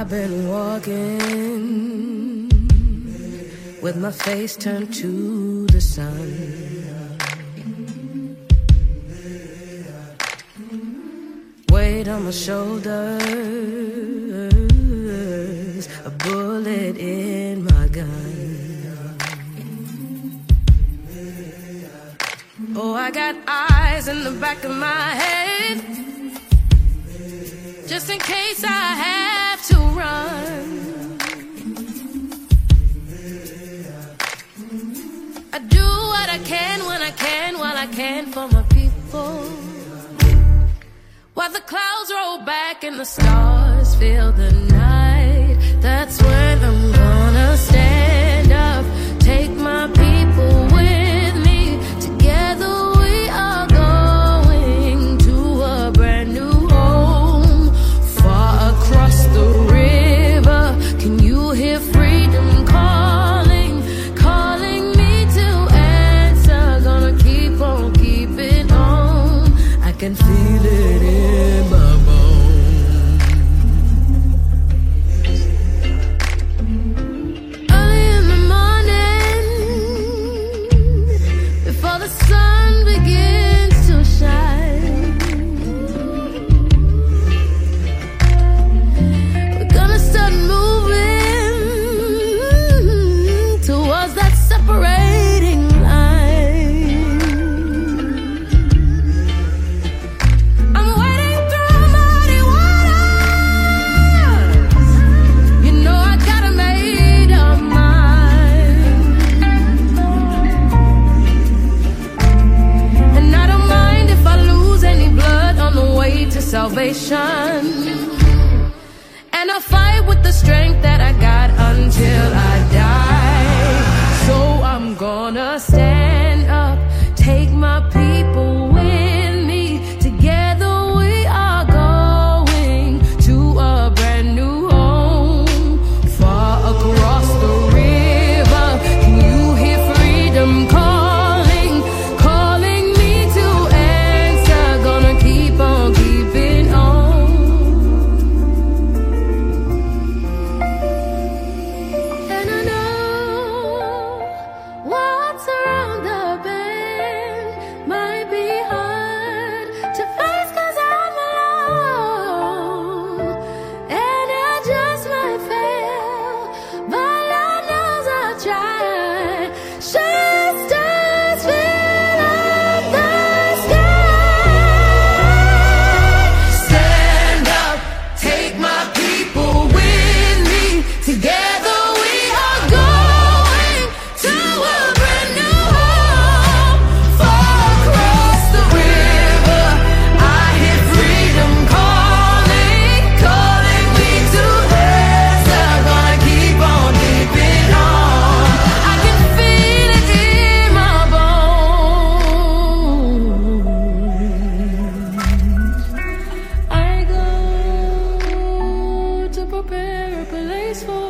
I've been walking with my face turned to the sun. Weight on my shoulders, a bullet in my gun. Oh, I got eyes in the back of my head, just in case I have to run. I do what I can when I can, while I can for my people. While the clouds roll back and the stars fill the night, that's when can feel it salvation. And I'll fight with the strength that I got until I die. So I'm gonna stand. for